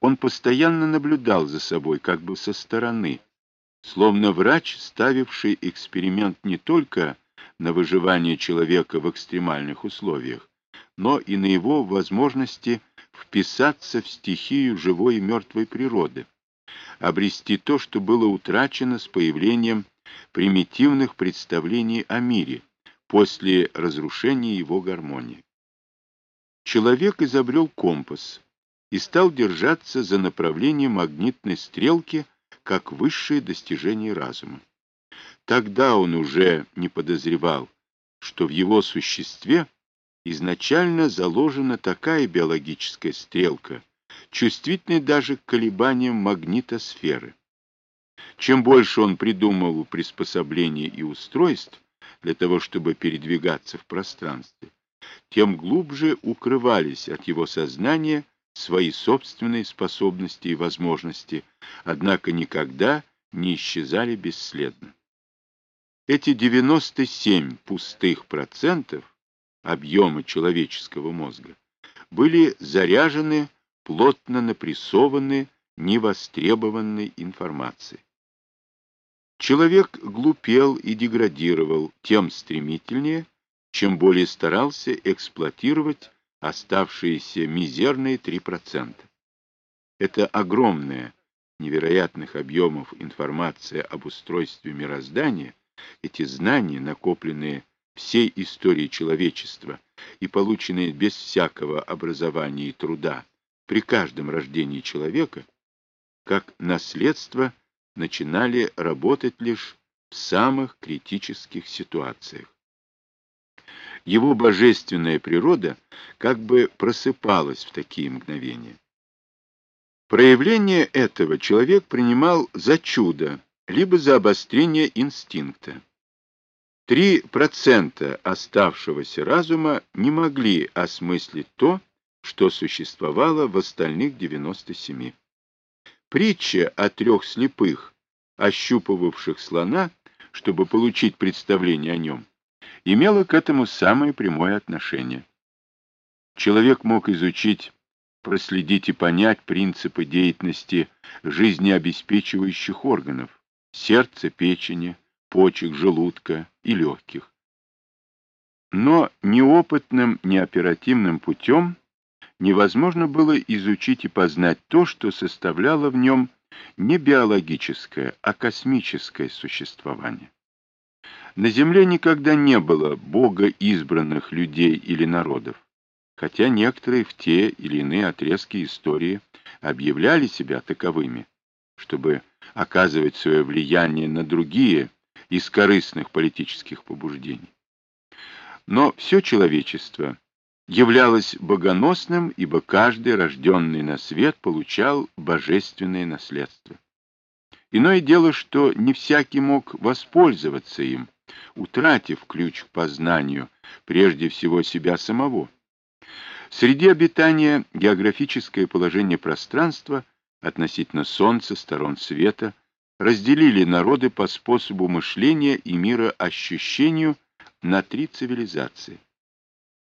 Он постоянно наблюдал за собой, как бы со стороны, словно врач, ставивший эксперимент не только на выживание человека в экстремальных условиях, но и на его возможности вписаться в стихию живой и мертвой природы, обрести то, что было утрачено с появлением примитивных представлений о мире после разрушения его гармонии. Человек изобрел компас и стал держаться за направление магнитной стрелки как высшее достижение разума. Тогда он уже не подозревал, что в его существе изначально заложена такая биологическая стрелка, чувствительная даже к колебаниям магнитосферы. Чем больше он придумал приспособлений и устройств для того, чтобы передвигаться в пространстве, тем глубже укрывались от его сознания свои собственные способности и возможности, однако никогда не исчезали бесследно. Эти 97 пустых процентов объема человеческого мозга были заряжены плотно напрессованы невостребованной информацией. Человек глупел и деградировал тем стремительнее, чем более старался эксплуатировать оставшиеся мизерные 3%. Это огромная, невероятных объемов информация об устройстве мироздания, эти знания, накопленные всей истории человечества и полученные без всякого образования и труда при каждом рождении человека, как наследство начинали работать лишь в самых критических ситуациях. Его божественная природа как бы просыпалась в такие мгновения. Проявление этого человек принимал за чудо, либо за обострение инстинкта. Три процента оставшегося разума не могли осмыслить то, что существовало в остальных 97. Притча о трех слепых, ощупывавших слона, чтобы получить представление о нем, имела к этому самое прямое отношение. Человек мог изучить, проследить и понять принципы деятельности жизнеобеспечивающих органов – сердца, печени, почек, желудка и легких. Но неопытным, неоперативным путем невозможно было изучить и познать то, что составляло в нем не биологическое, а космическое существование. На Земле никогда не было бога избранных людей или народов, хотя некоторые в те или иные отрезки истории объявляли себя таковыми, чтобы оказывать свое влияние на другие из корыстных политических побуждений. Но все человечество являлось богоносным, ибо каждый, рожденный на свет, получал божественное наследство. Иное дело, что не всякий мог воспользоваться им, утратив ключ к познанию, прежде всего себя самого. Среди обитания географическое положение пространства относительно Солнца, сторон света, разделили народы по способу мышления и мироощущению на три цивилизации.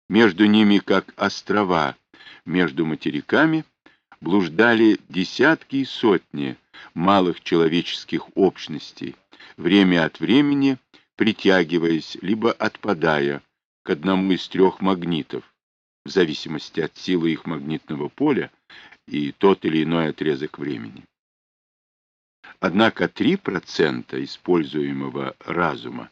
Между ними, как острова между материками, блуждали десятки и сотни малых человеческих общностей, время от времени притягиваясь либо отпадая к одному из трех магнитов, в зависимости от силы их магнитного поля и тот или иной отрезок времени. Однако 3% используемого разума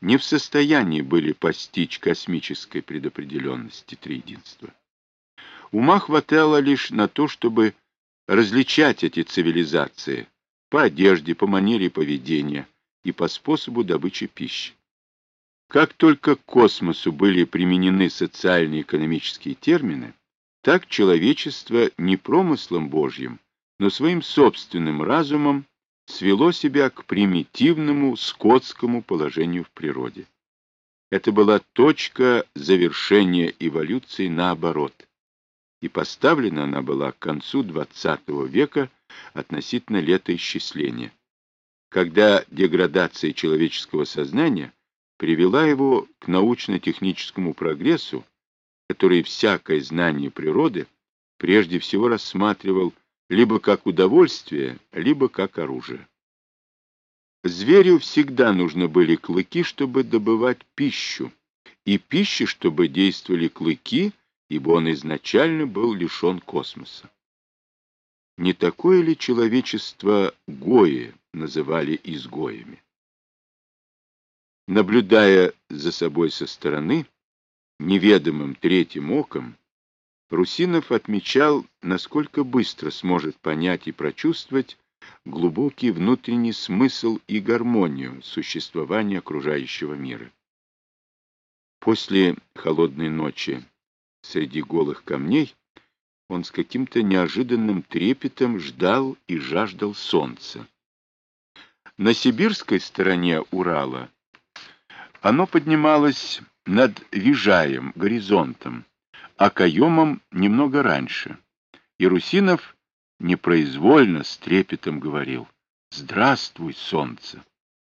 не в состоянии были постичь космической предопределенности триединства. Ума хватало лишь на то, чтобы различать эти цивилизации по одежде, по манере поведения и по способу добычи пищи. Как только к космосу были применены социальные экономические термины, так человечество не промыслом Божьим, но своим собственным разумом свело себя к примитивному скотскому положению в природе. Это была точка завершения эволюции наоборот. И поставлена она была к концу XX века относительно летоисчисления, когда деградация человеческого сознания привела его к научно-техническому прогрессу, который всякое знание природы прежде всего рассматривал либо как удовольствие, либо как оружие. Зверю всегда нужны были клыки, чтобы добывать пищу, и пищи, чтобы действовали клыки, ибо он изначально был лишен космоса. Не такое ли человечество Гои называли изгоями? Наблюдая за собой со стороны, неведомым третьим оком, Русинов отмечал, насколько быстро сможет понять и прочувствовать глубокий внутренний смысл и гармонию существования окружающего мира. После холодной ночи среди голых камней он с каким-то неожиданным трепетом ждал и жаждал солнца. На сибирской стороне Урала оно поднималось над Вижаем, горизонтом, а Каемом немного раньше. И Русинов непроизвольно с трепетом говорил «Здравствуй, солнце!»